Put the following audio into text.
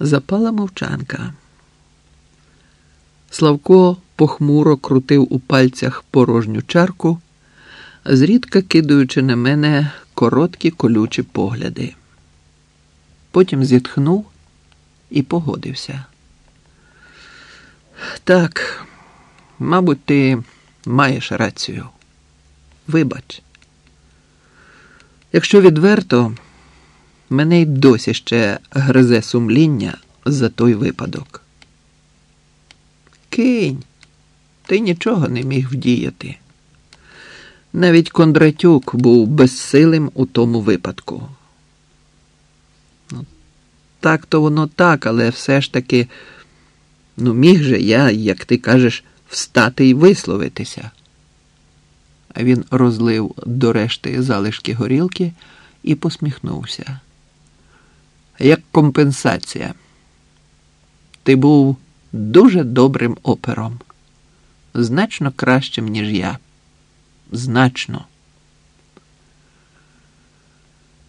Запала мовчанка. Славко похмуро крутив у пальцях порожню чарку, зрідка кидаючи на мене короткі колючі погляди. Потім зітхнув і погодився. Так, мабуть, ти маєш рацію. Вибач. Якщо відверто, мене й досі ще гризе сумління за той випадок. Кинь, ти нічого не міг вдіяти. Навіть Кондратюк був безсилим у тому випадку. Ну, так то воно так, але все ж таки, ну міг же я, як ти кажеш, встати і висловитися. А він розлив до решти залишки горілки і посміхнувся. Як компенсація. Ти був дуже добрим опером, значно кращим, ніж я. Значно.